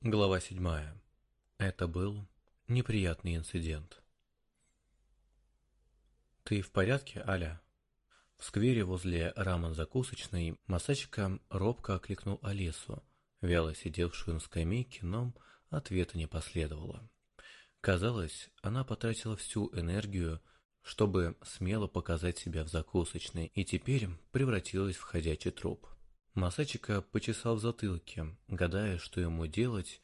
Глава седьмая. Это был неприятный инцидент. «Ты в порядке, Аля?» В сквере возле рамен-закусочной массачка робко окликнул Алису, вяло сидевшую на скамейке, но ответа не последовало. Казалось, она потратила всю энергию, чтобы смело показать себя в закусочной, и теперь превратилась в ходячий труп. Масачика почесал в затылке, гадая, что ему делать,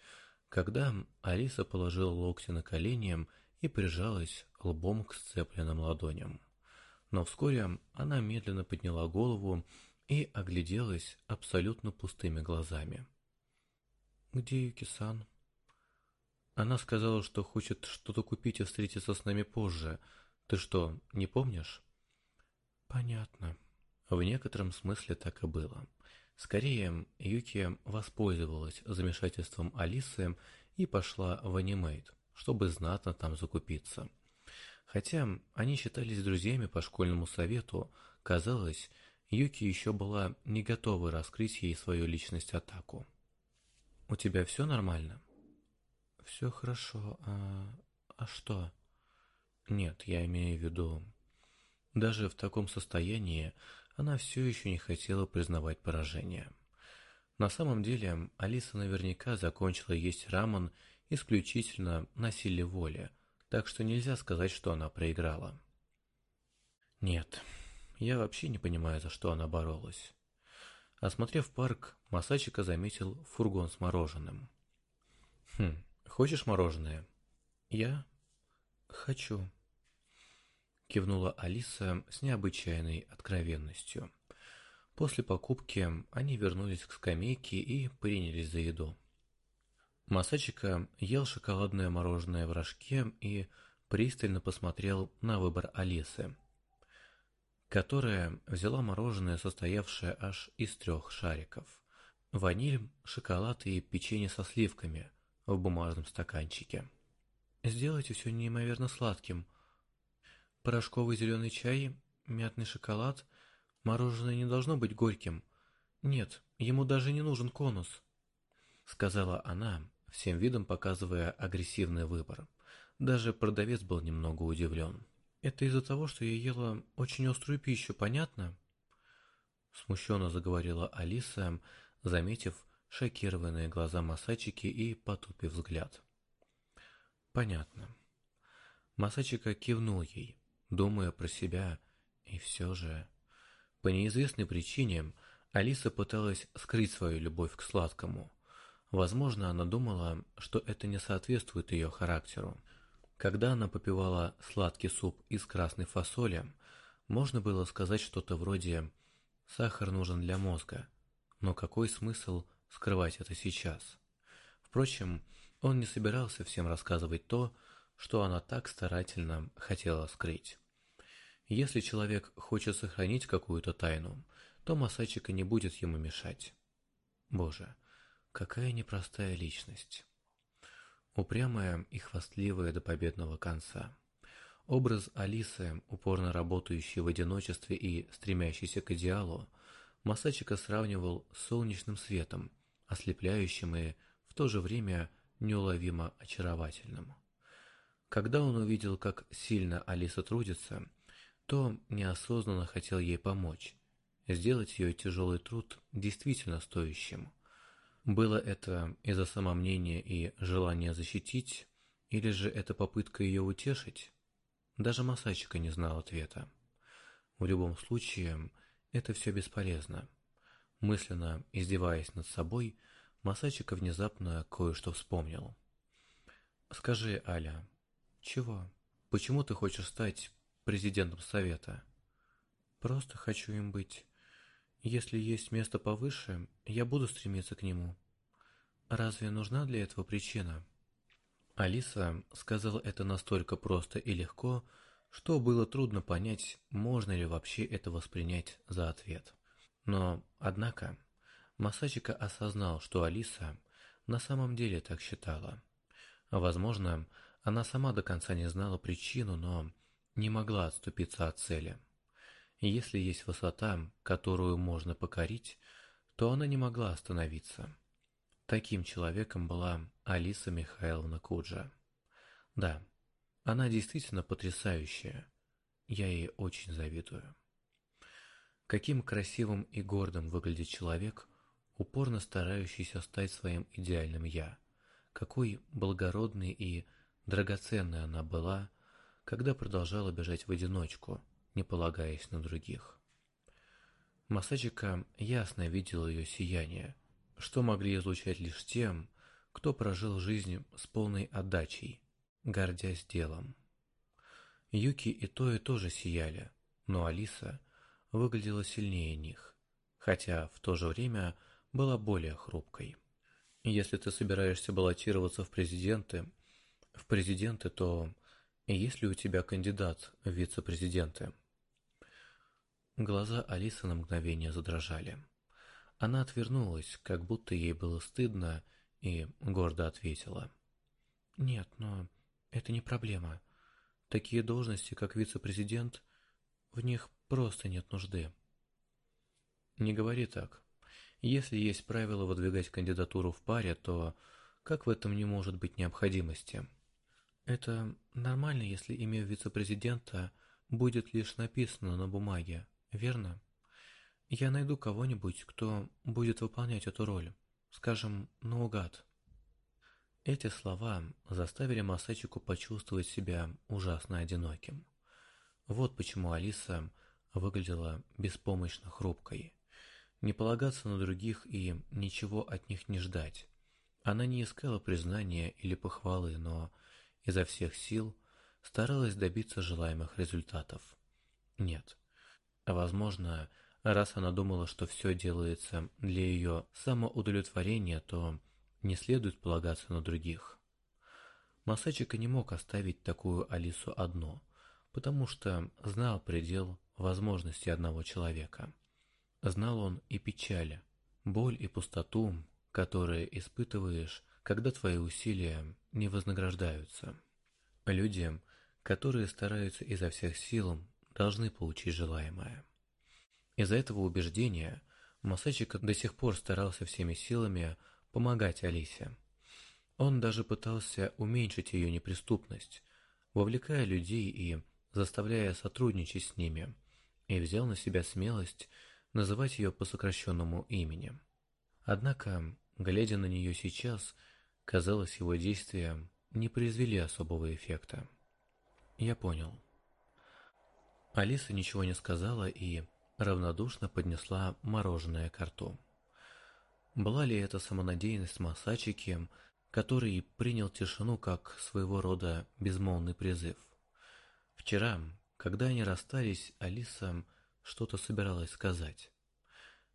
когда Алиса положила локти на колени и прижалась лбом к сцепленным ладоням. Но вскоре она медленно подняла голову и огляделась абсолютно пустыми глазами. «Где Юки-сан?» Она сказала, что хочет что-то купить и встретиться с нами позже. Ты что, не помнишь? Понятно. В некотором смысле так и было. Скорее, Юки воспользовалась замешательством Алисы и пошла в анимейт, чтобы знатно там закупиться. Хотя они считались друзьями по школьному совету, казалось, Юки еще была не готова раскрыть ей свою личность атаку. «У тебя все нормально?» «Все хорошо. А... а что?» «Нет, я имею в виду...» Даже в таком состоянии она все еще не хотела признавать поражение. На самом деле, Алиса наверняка закончила есть рамен исключительно на силе воли, так что нельзя сказать, что она проиграла. Нет, я вообще не понимаю, за что она боролась. Осмотрев парк, Масачика заметил фургон с мороженым. «Хм, хочешь мороженое?» «Я? Хочу», кивнула Алиса с необычайной откровенностью. После покупки они вернулись к скамейке и принялись за еду. Масачика ел шоколадное мороженое в рожке и пристально посмотрел на выбор Алисы, которая взяла мороженое, состоявшее аж из трех шариков. Ваниль, шоколад и печенье со сливками в бумажном стаканчике. «Сделайте все неимоверно сладким», Порошковый зеленый чай, мятный шоколад, мороженое не должно быть горьким. Нет, ему даже не нужен конус, сказала она, всем видом показывая агрессивный выбор. Даже продавец был немного удивлен. Это из-за того, что я ела очень острую пищу, понятно? Смущенно заговорила Алиса, заметив шокированные глаза Масачики и потупив взгляд. Понятно. Масачика кивнул ей думая про себя, и все же... По неизвестной причине Алиса пыталась скрыть свою любовь к сладкому. Возможно, она думала, что это не соответствует ее характеру. Когда она попивала сладкий суп из красной фасоли, можно было сказать что-то вроде «сахар нужен для мозга», но какой смысл скрывать это сейчас? Впрочем, он не собирался всем рассказывать то, что она так старательно хотела скрыть. Если человек хочет сохранить какую-то тайну, то Масачика не будет ему мешать. Боже, какая непростая личность. Упрямая и хвастливая до победного конца. Образ Алисы, упорно работающей в одиночестве и стремящейся к идеалу, Масачика сравнивал с солнечным светом, ослепляющим и в то же время неуловимо очаровательным. Когда он увидел, как сильно Алиса трудится, то неосознанно хотел ей помочь, сделать ее тяжелый труд действительно стоящим. Было это из-за самомнения и желания защитить, или же это попытка ее утешить? Даже Масачика не знал ответа. В любом случае, это все бесполезно. Мысленно издеваясь над собой, Масачика внезапно кое-что вспомнил. «Скажи, Аля, чего? Почему ты хочешь стать президентом совета. Просто хочу им быть. Если есть место повыше, я буду стремиться к нему. Разве нужна для этого причина? Алиса сказала это настолько просто и легко, что было трудно понять, можно ли вообще это воспринять за ответ. Но, однако, Масачика осознал, что Алиса на самом деле так считала. Возможно, она сама до конца не знала причину, но не могла отступиться от цели. Если есть высота, которую можно покорить, то она не могла остановиться. Таким человеком была Алиса Михайловна Куджа. Да, она действительно потрясающая. Я ей очень завидую. Каким красивым и гордым выглядит человек, упорно старающийся стать своим идеальным «я». Какой благородной и драгоценной она была, когда продолжала бежать в одиночку, не полагаясь на других. Масачика ясно видела ее сияние, что могли излучать лишь тем, кто прожил жизнь с полной отдачей, гордясь делом. Юки и Тои тоже сияли, но Алиса выглядела сильнее них, хотя в то же время была более хрупкой. Если ты собираешься баллотироваться в президенты, в президенты, то есть ли у тебя кандидат в вице-президенты? Глаза Алисы на мгновение задрожали. Она отвернулась, как будто ей было стыдно, и гордо ответила. «Нет, но это не проблема. Такие должности, как вице-президент, в них просто нет нужды». «Не говори так. Если есть правило выдвигать кандидатуру в паре, то как в этом не может быть необходимости?» «Это нормально, если имя вице-президента будет лишь написано на бумаге, верно?» Я найду кого-нибудь, кто будет выполнять эту роль. Скажем, наугад. Эти слова заставили Масачику почувствовать себя ужасно одиноким. Вот почему Алиса выглядела беспомощно хрупкой. Не полагаться на других и ничего от них не ждать. Она не искала признания или похвалы, но изо всех сил старалась добиться желаемых результатов. Нет. Возможно, Раз она думала, что все делается для ее самоудовлетворения, то не следует полагаться на других. Масачика не мог оставить такую Алису одну, потому что знал предел возможностей одного человека. Знал он и печали, боль и пустоту, которые испытываешь, когда твои усилия не вознаграждаются. Люди, которые стараются изо всех сил, должны получить желаемое. Из-за этого убеждения Масачика до сих пор старался всеми силами помогать Алисе. Он даже пытался уменьшить ее неприступность, вовлекая людей и заставляя сотрудничать с ними, и взял на себя смелость называть ее по сокращенному имени. Однако, глядя на нее сейчас, казалось, его действия не произвели особого эффекта. Я понял. Алиса ничего не сказала и равнодушно поднесла мороженое к рту. Была ли это самонадеянность Масачики, который принял тишину как своего рода безмолвный призыв? Вчера, когда они расстались, Алиса что-то собиралась сказать.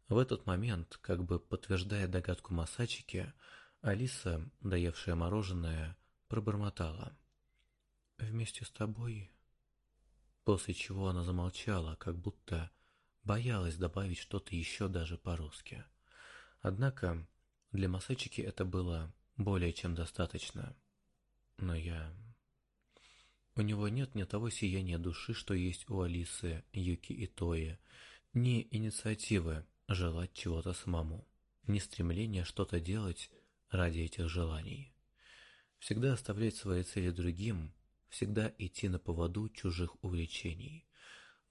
В этот момент, как бы подтверждая догадку Масачики, Алиса, доевшая мороженое, пробормотала. «Вместе с тобой...» После чего она замолчала, как будто Боялась добавить что-то еще даже по-русски. Однако для Масачики это было более чем достаточно. Но я... У него нет ни того сияния души, что есть у Алисы, Юки и Тои, ни инициативы желать чего-то самому, ни стремления что-то делать ради этих желаний. Всегда оставлять свои цели другим, всегда идти на поводу чужих увлечений.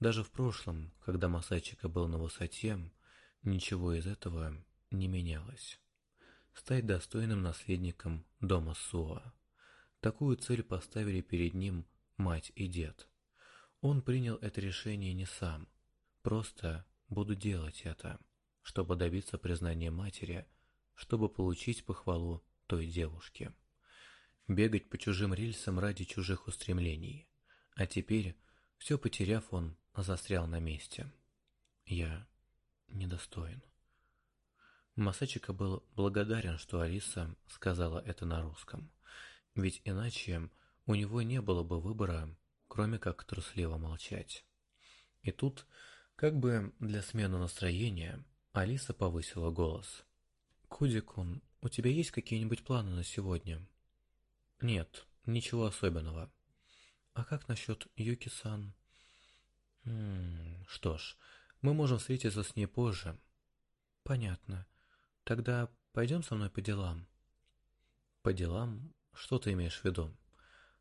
Даже в прошлом, когда Масачика был на высоте, ничего из этого не менялось. Стать достойным наследником дома Суа. Такую цель поставили перед ним мать и дед. Он принял это решение не сам. Просто буду делать это, чтобы добиться признания матери, чтобы получить похвалу той девушки. Бегать по чужим рельсам ради чужих устремлений. А теперь, все потеряв, он застрял на месте. Я недостоин. Масачика был благодарен, что Алиса сказала это на русском. Ведь иначе у него не было бы выбора, кроме как трусливо молчать. И тут, как бы для смены настроения, Алиса повысила голос. «Кудикун, у тебя есть какие-нибудь планы на сегодня?» «Нет, ничего особенного». «А как насчет Юки-сан?» что ж, мы можем встретиться с ней позже. Понятно. Тогда пойдем со мной по делам». «По делам? Что ты имеешь в виду?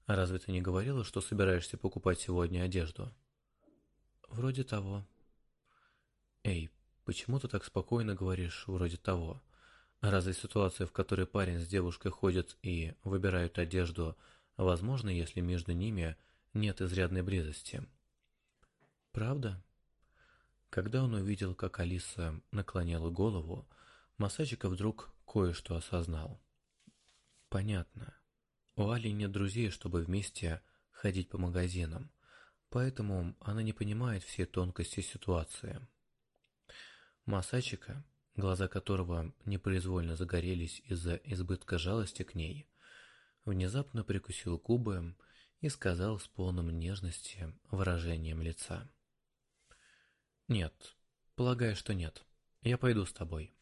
А разве ты не говорила, что собираешься покупать сегодня одежду?» «Вроде того». «Эй, почему ты так спокойно говоришь «вроде того»?» Разве ситуация, в которой парень с девушкой ходят и выбирают одежду, возможна, если между ними нет изрядной близости? Правда? Когда он увидел, как Алиса наклоняла голову, Масачика вдруг кое-что осознал. Понятно. У Али нет друзей, чтобы вместе ходить по магазинам, поэтому она не понимает все тонкости ситуации. Масачика глаза которого непроизвольно загорелись из-за избытка жалости к ней, внезапно прикусил губы и сказал с полным нежности выражением лица. «Нет, полагаю, что нет. Я пойду с тобой».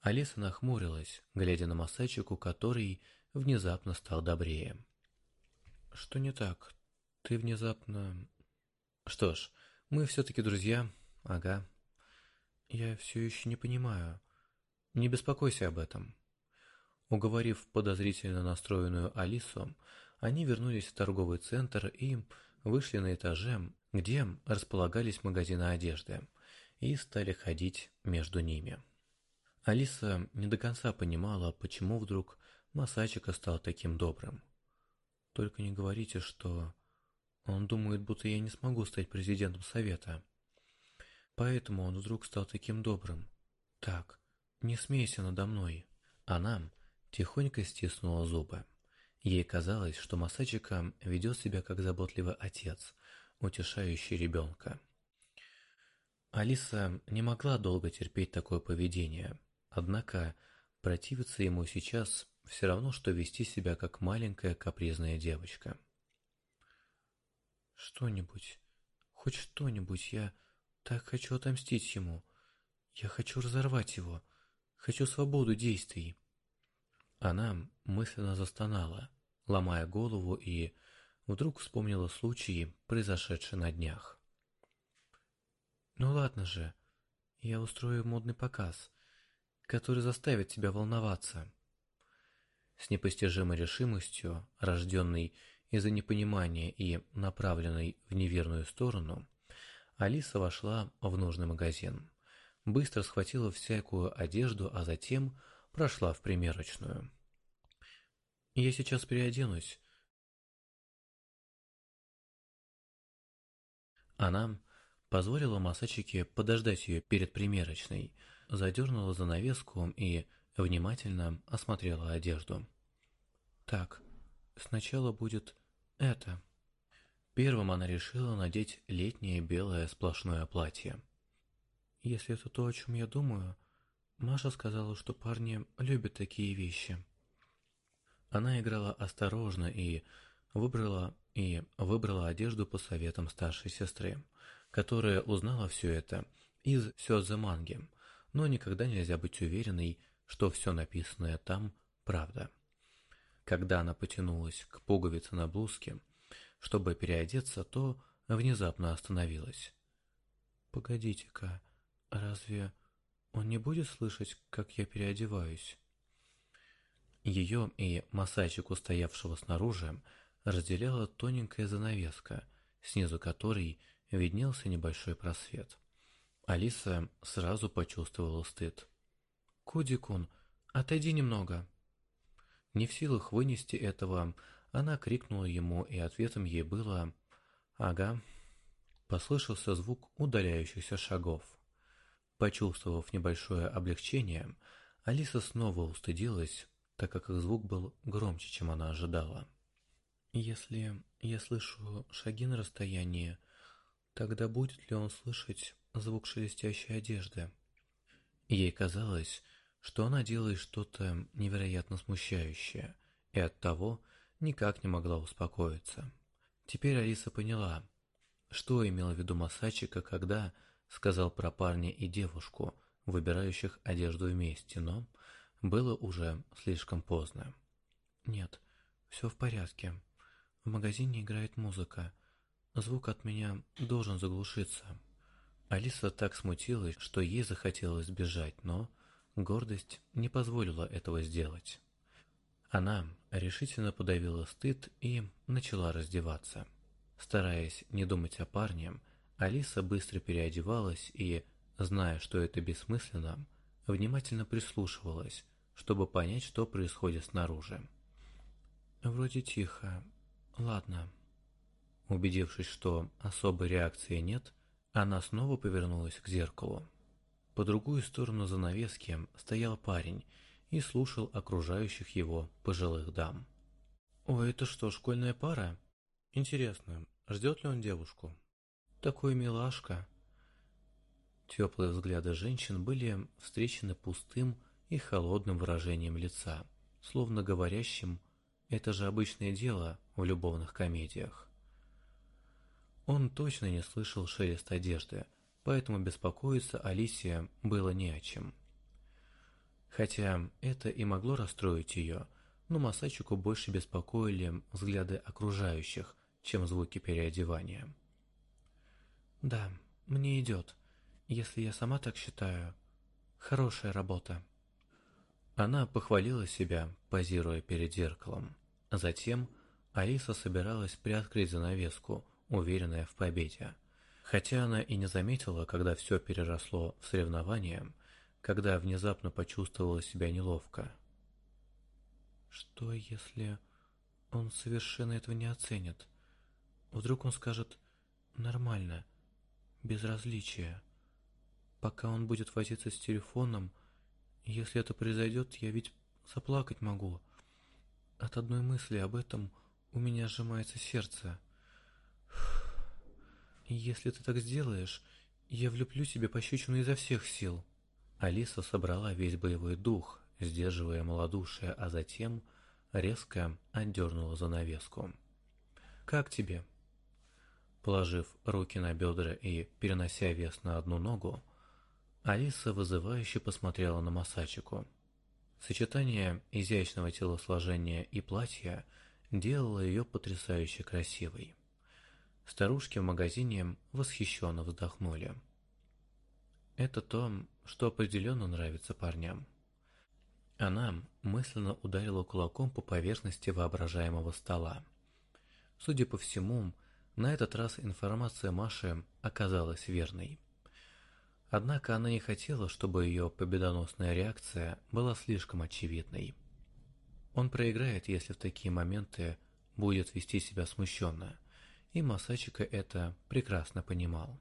Алиса нахмурилась, глядя на Масачику, который внезапно стал добрее. «Что не так? Ты внезапно...» «Что ж, мы все-таки друзья, ага». Я все еще не понимаю. Не беспокойся об этом. Уговорив подозрительно настроенную Алису, они вернулись в торговый центр и вышли на этаже, где располагались магазины одежды, и стали ходить между ними. Алиса не до конца понимала, почему вдруг Масачика стал таким добрым. Только не говорите, что он думает, будто я не смогу стать президентом совета. Поэтому он вдруг стал таким добрым. Так, не смейся надо мной. Она тихонько стиснула зубы. Ей казалось, что Масачика ведет себя как заботливый отец, утешающий ребенка. Алиса не могла долго терпеть такое поведение, однако противиться ему сейчас все равно, что вести себя как маленькая капризная девочка. «Что-нибудь, хоть что-нибудь, я так хочу отомстить ему. Я хочу разорвать его. Хочу свободу действий. Она мысленно застонала, ломая голову и вдруг вспомнила случаи, произошедшие на днях. Ну ладно же, я устрою модный показ, который заставит тебя волноваться. С непостижимой решимостью, рожденной из-за непонимания и направленной в неверную сторону, Алиса вошла в нужный магазин. Быстро схватила всякую одежду, а затем прошла в примерочную. «Я сейчас переоденусь». Она позволила Масачике подождать ее перед примерочной, задернула занавеску и внимательно осмотрела одежду. «Так, сначала будет это». Первым она решила надеть летнее белое сплошное платье. Если это то, о чем я думаю, Маша сказала, что парни любят такие вещи. Она играла осторожно и выбрала и выбрала одежду по советам старшей сестры, которая узнала все это из Сёдзе манги, но никогда нельзя быть уверенной, что все написанное там правда. Когда она потянулась к пуговице на блузке, чтобы переодеться, то внезапно остановилась. «Погодите-ка, разве он не будет слышать, как я переодеваюсь?» Ее и массачику, стоявшего снаружи, разделяла тоненькая занавеска, снизу которой виднелся небольшой просвет. Алиса сразу почувствовала стыд. «Кудикун, отойди немного!» Не в силах вынести этого, она крикнула ему, и ответом ей было «Ага». Послышался звук удаляющихся шагов. Почувствовав небольшое облегчение, Алиса снова устыдилась, так как их звук был громче, чем она ожидала. «Если я слышу шаги на расстоянии, тогда будет ли он слышать звук шелестящей одежды?» Ей казалось, что она делает что-то невероятно смущающее, и оттого никак не могла успокоиться. Теперь Алиса поняла, что имел в виду Масачика, когда сказал про парня и девушку, выбирающих одежду вместе, но было уже слишком поздно. «Нет, все в порядке. В магазине играет музыка. Звук от меня должен заглушиться». Алиса так смутилась, что ей захотелось бежать, но гордость не позволила этого сделать. Она решительно подавила стыд и начала раздеваться. Стараясь не думать о парне, Алиса быстро переодевалась и, зная, что это бессмысленно, внимательно прислушивалась, чтобы понять, что происходит снаружи. «Вроде тихо. Ладно». Убедившись, что особой реакции нет, она снова повернулась к зеркалу. По другую сторону занавески стоял парень и слушал окружающих его пожилых дам. «О, это что, школьная пара? Интересно, ждет ли он девушку? Такой милашка!» Теплые взгляды женщин были встречены пустым и холодным выражением лица, словно говорящим «это же обычное дело в любовных комедиях». Он точно не слышал шелест одежды, поэтому беспокоиться Алисе было не о чем. Хотя это и могло расстроить ее, но Масачику больше беспокоили взгляды окружающих, чем звуки переодевания. «Да, мне идет. Если я сама так считаю, хорошая работа». Она похвалила себя, позируя перед зеркалом. Затем Алиса собиралась приоткрыть занавеску, уверенная в победе. Хотя она и не заметила, когда все переросло в соревнование, когда внезапно почувствовала себя неловко. Что если он совершенно этого не оценит? Вдруг он скажет «нормально», «безразличие». Пока он будет возиться с телефоном, если это произойдет, я ведь заплакать могу. От одной мысли об этом у меня сжимается сердце. Если ты так сделаешь, я влюблю тебе пощечину изо всех сил. Алиса собрала весь боевой дух, сдерживая малодушие, а затем резко отдернула занавеску. «Как тебе?» Положив руки на бедра и перенося вес на одну ногу, Алиса вызывающе посмотрела на Масачику. Сочетание изящного телосложения и платья делало ее потрясающе красивой. Старушки в магазине восхищенно вздохнули. Это то, что определенно нравится парням. Она мысленно ударила кулаком по поверхности воображаемого стола. Судя по всему, на этот раз информация Маши оказалась верной. Однако она не хотела, чтобы ее победоносная реакция была слишком очевидной. Он проиграет, если в такие моменты будет вести себя смущенно, и Масачика это прекрасно понимал.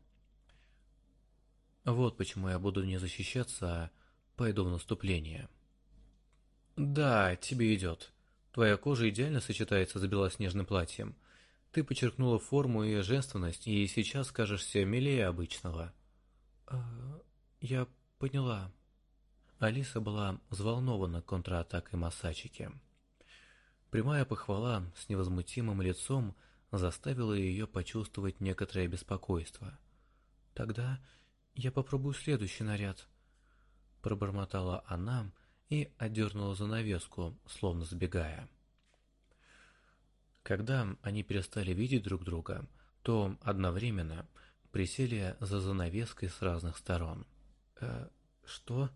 Вот почему я буду не защищаться, а пойду в наступление. Да, тебе идет. Твоя кожа идеально сочетается с белоснежным платьем. Ты подчеркнула форму и женственность, и сейчас кажешься милее обычного. А, я поняла. Алиса была взволнована контратакой Масачики. Прямая похвала с невозмутимым лицом заставила ее почувствовать некоторое беспокойство. Тогда я попробую следующий наряд. Пробормотала она и отдернула занавеску, словно сбегая. Когда они перестали видеть друг друга, то одновременно присели за занавеской с разных сторон. «Э, что?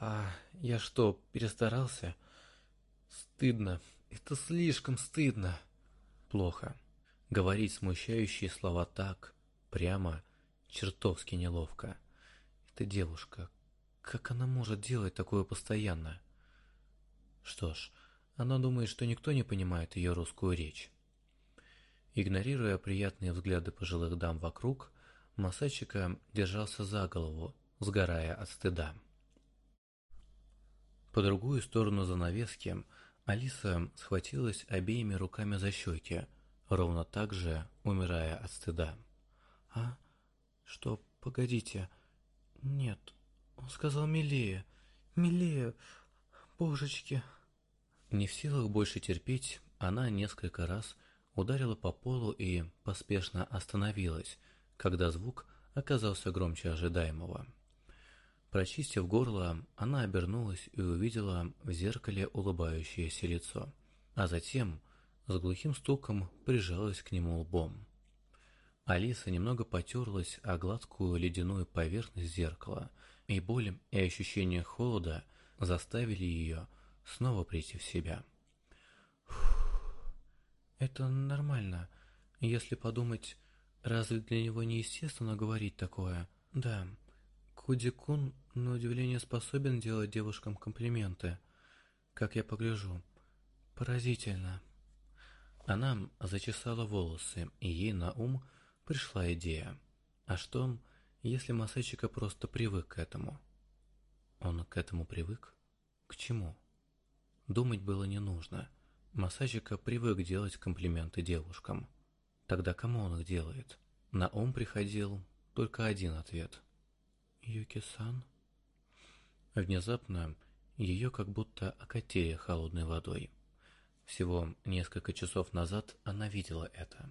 А я что, перестарался? Стыдно. Это слишком стыдно. Плохо. Говорить смущающие слова так, прямо, чертовски неловко. Эта девушка, как она может делать такое постоянно? Что ж, она думает, что никто не понимает ее русскую речь. Игнорируя приятные взгляды пожилых дам вокруг, Масачика держался за голову, сгорая от стыда. По другую сторону занавески Алиса схватилась обеими руками за щеки, ровно так же умирая от стыда. «А? Что? Погодите. Нет, он сказал милее. Милее. Божечки!» Не в силах больше терпеть, она несколько раз ударила по полу и поспешно остановилась, когда звук оказался громче ожидаемого. Прочистив горло, она обернулась и увидела в зеркале улыбающееся лицо, а затем с глухим стуком прижалась к нему лбом. Алиса немного потерлась о гладкую ледяную поверхность зеркала и боль и ощущение холода заставили ее снова прийти в себя. Это нормально. Если подумать, разве для него не естественно говорить такое? Да, Куди-кун, на удивление, способен делать девушкам комплименты. Как я погляжу. Поразительно. Она зачесала волосы, и ей на ум пришла идея. А что, если Масачика просто привык к этому? Он к этому привык? К чему? Думать было не нужно. Масачика привык делать комплименты девушкам. Тогда кому он их делает? На ум приходил только один ответ. Юки-сан? Внезапно ее как будто окатили холодной водой. Всего несколько часов назад она видела это.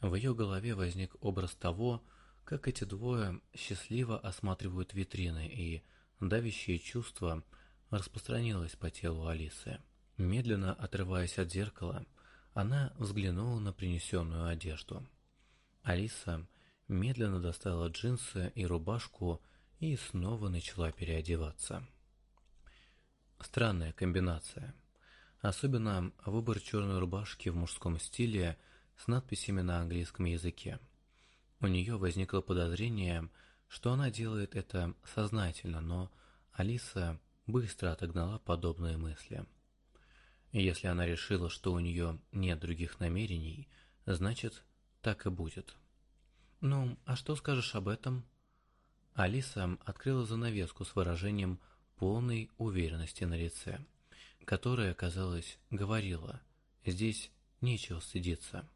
В ее голове возник образ того, как эти двое счастливо осматривают витрины, и давящее чувство распространилось по телу Алисы. Медленно отрываясь от зеркала, она взглянула на принесенную одежду. Алиса медленно достала джинсы и рубашку и снова начала переодеваться. Странная комбинация. Особенно выбор черной рубашки в мужском стиле с надписями на английском языке. У нее возникло подозрение, что она делает это сознательно, но Алиса быстро отогнала подобные мысли. Если она решила, что у нее нет других намерений, значит, так и будет. «Ну, а что скажешь об этом?» Алиса открыла занавеску с выражением полной уверенности на лице, которая, казалось, говорила «здесь нечего стыдиться».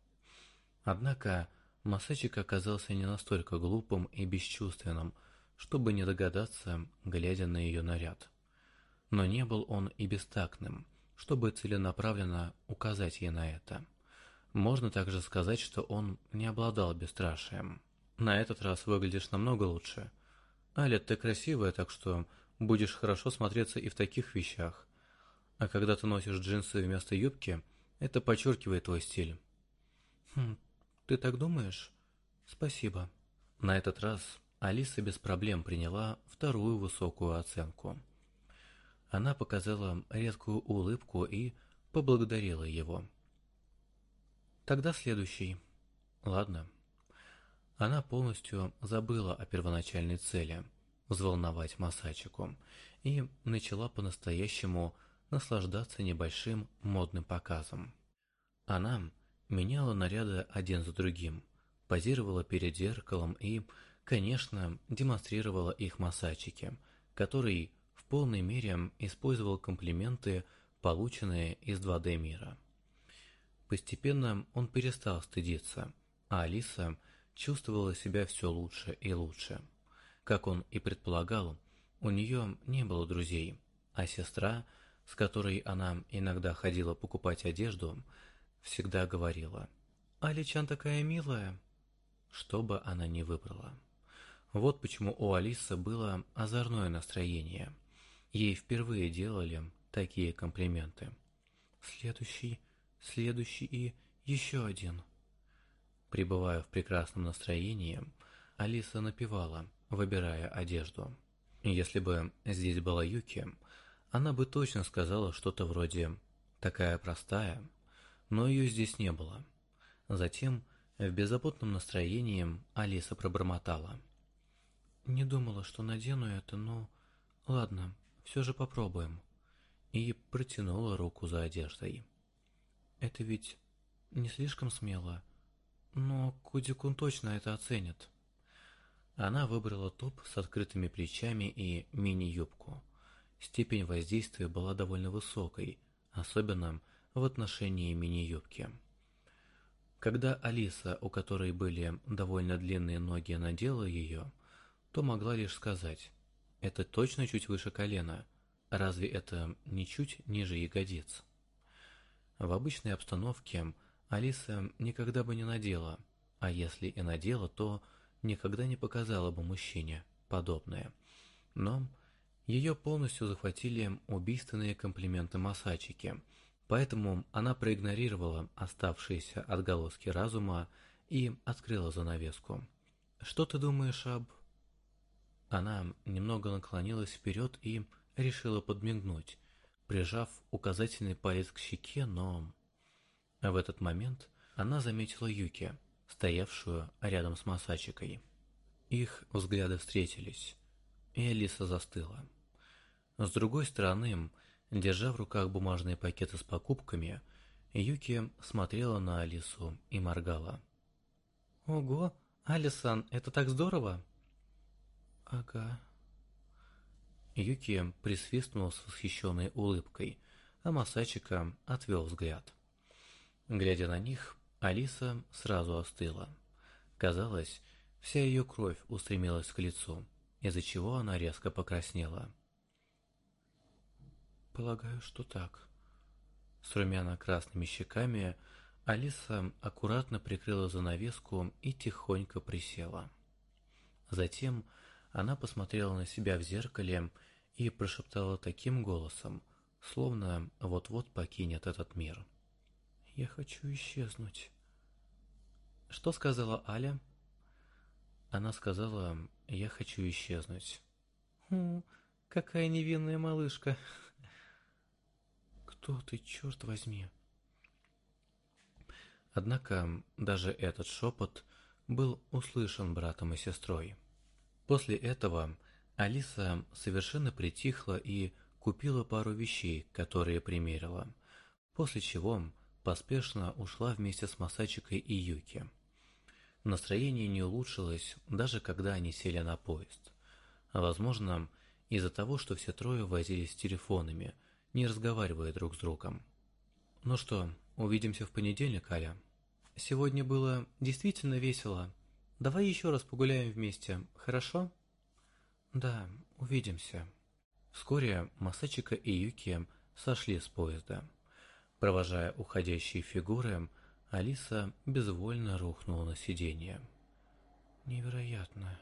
Однако Масачик оказался не настолько глупым и бесчувственным, чтобы не догадаться, глядя на ее наряд. Но не был он и бестактным, чтобы целенаправленно указать ей на это – можно также сказать, что он не обладал бесстрашием. На этот раз выглядишь намного лучше. Аля, ты красивая, так что будешь хорошо смотреться и в таких вещах. А когда ты носишь джинсы вместо юбки, это подчеркивает твой стиль. Хм, ты так думаешь? Спасибо. На этот раз Алиса без проблем приняла вторую высокую оценку. Она показала редкую улыбку и поблагодарила его. Тогда следующий. Ладно. Она полностью забыла о первоначальной цели – взволновать Масачику, и начала по-настоящему наслаждаться небольшим модным показом. Она меняла наряды один за другим, позировала перед зеркалом и, конечно, демонстрировала их Масачике, который в полной мере использовал комплименты, полученные из 2D мира. Постепенно он перестал стыдиться, а Алиса чувствовала себя все лучше и лучше. Как он и предполагал, у нее не было друзей, а сестра, с которой она иногда ходила покупать одежду, всегда говорила «Аличан такая милая», что бы она ни выбрала. Вот почему у Алисы было озорное настроение. Ей впервые делали такие комплименты. Следующий следующий и еще один. Пребывая в прекрасном настроении, Алиса напевала, выбирая одежду. Если бы здесь была Юки, она бы точно сказала что-то вроде «такая простая», но ее здесь не было. Затем, в беззаботном настроении, Алиса пробормотала. «Не думала, что надену это, но... Ладно, все же попробуем». И протянула руку за одеждой. Это ведь не слишком смело, но Кудикун точно это оценит. Она выбрала топ с открытыми плечами и мини-юбку. Степень воздействия была довольно высокой, особенно в отношении мини-юбки. Когда Алиса, у которой были довольно длинные ноги, надела ее, то могла лишь сказать «Это точно чуть выше колена, разве это не чуть ниже ягодиц?» В обычной обстановке Алиса никогда бы не надела, а если и надела, то никогда не показала бы мужчине подобное. Но ее полностью захватили убийственные комплименты Масачики, поэтому она проигнорировала оставшиеся отголоски разума и открыла занавеску. «Что ты думаешь об...» Она немного наклонилась вперед и решила подмигнуть, прижав указательный палец к щеке, но... В этот момент она заметила Юки, стоявшую рядом с Масачикой. Их взгляды встретились, и Алиса застыла. С другой стороны, держа в руках бумажные пакеты с покупками, Юки смотрела на Алису и моргала. «Ого, Алисан, это так здорово!» «Ага». Юки присвистнул с восхищенной улыбкой, а Масачика отвел взгляд. Глядя на них, Алиса сразу остыла. Казалось, вся ее кровь устремилась к лицу, из-за чего она резко покраснела. «Полагаю, что так». С румяно-красными щеками Алиса аккуратно прикрыла занавеску и тихонько присела. Затем она посмотрела на себя в зеркале и прошептала таким голосом, словно вот-вот покинет этот мир. «Я хочу исчезнуть». «Что сказала Аля?» Она сказала, «Я хочу исчезнуть». «Хм, какая невинная малышка!» «Кто ты, черт возьми?» Однако даже этот шепот был услышан братом и сестрой. После этого Алиса совершенно притихла и купила пару вещей, которые примерила, после чего поспешно ушла вместе с Масачикой и Юки. Настроение не улучшилось, даже когда они сели на поезд. Возможно, из-за того, что все трое возились с телефонами, не разговаривая друг с другом. «Ну что, увидимся в понедельник, Аля?» «Сегодня было действительно весело», Давай еще раз погуляем вместе, хорошо? Да, увидимся. Вскоре Масачика и Юки сошли с поезда. Провожая уходящие фигуры, Алиса безвольно рухнула на сиденье. Невероятно.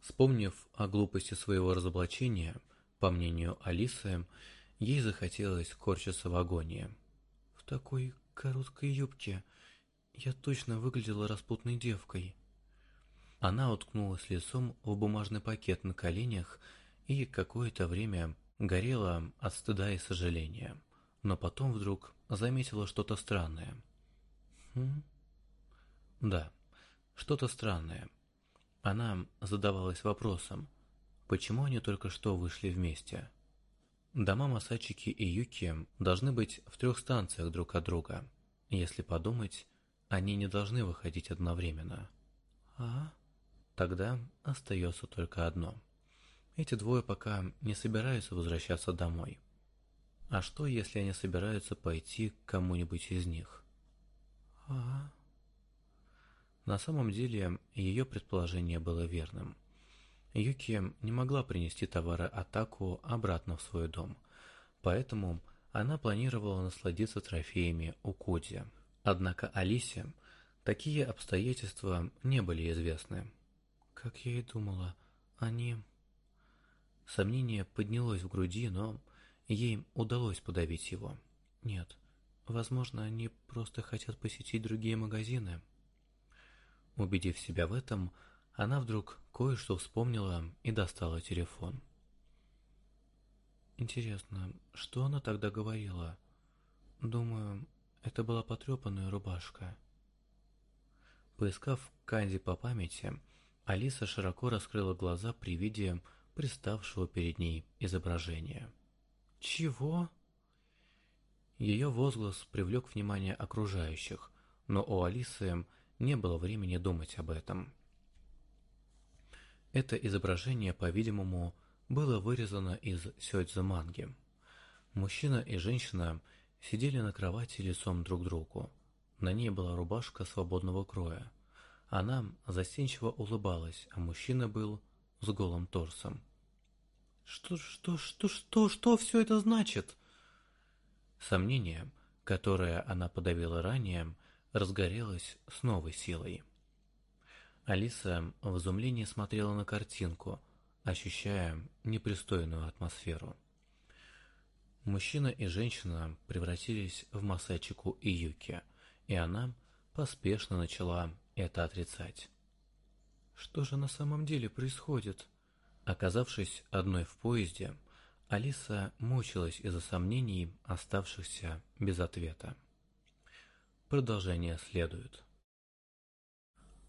Вспомнив о глупости своего разоблачения, по мнению Алисы, ей захотелось корчиться в агонии. В такой короткой юбке я точно выглядела распутной девкой. Она уткнулась лицом в бумажный пакет на коленях и какое-то время горела от стыда и сожаления, но потом вдруг заметила что-то странное. Хм? Да, что-то странное. Она задавалась вопросом, почему они только что вышли вместе. Дома Масачики и Юки должны быть в трех станциях друг от друга. Если подумать, они не должны выходить одновременно. А? Тогда остается только одно. Эти двое пока не собираются возвращаться домой. А что, если они собираются пойти к кому-нибудь из них? А? На самом деле, ее предположение было верным. Юки не могла принести товары Атаку обратно в свой дом, поэтому она планировала насладиться трофеями у Кодзи. Однако Алисе такие обстоятельства не были известны. Как я и думала, они... Сомнение поднялось в груди, но ей удалось подавить его. Нет, возможно, они просто хотят посетить другие магазины. Убедив себя в этом, она вдруг кое-что вспомнила и достала телефон. Интересно, что она тогда говорила? Думаю, это была потрепанная рубашка. Поискав Канди по памяти, Алиса широко раскрыла глаза при виде приставшего перед ней изображения. «Чего?» Ее возглас привлек внимание окружающих, но у Алисы не было времени думать об этом. Это изображение, по-видимому, было вырезано из сёдзо манги. Мужчина и женщина – сидели на кровати лицом друг к другу. На ней была рубашка свободного кроя. Она застенчиво улыбалась, а мужчина был с голым торсом. «Что, что, что, что, что все это значит?» Сомнение, которое она подавила ранее, разгорелось с новой силой. Алиса в изумлении смотрела на картинку, ощущая непристойную атмосферу. Мужчина и женщина превратились в Масачику и Юки, и она поспешно начала это отрицать. Что же на самом деле происходит? Оказавшись одной в поезде, Алиса мучилась из-за сомнений, оставшихся без ответа. Продолжение следует.